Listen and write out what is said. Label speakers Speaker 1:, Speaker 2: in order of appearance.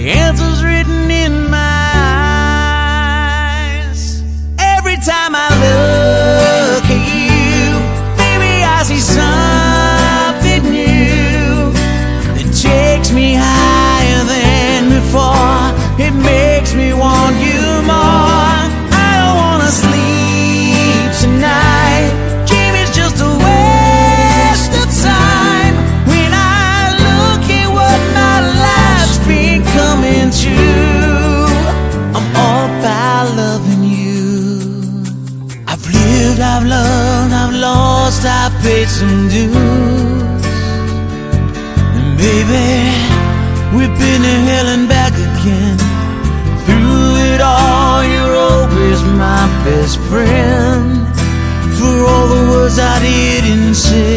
Speaker 1: The answer's written in lived, I've loved, I've lost, I've paid some dues. And baby, we've been to hell and back again. Through it all, you're always my best friend. For all the words I didn't say.